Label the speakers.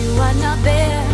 Speaker 1: you are not there.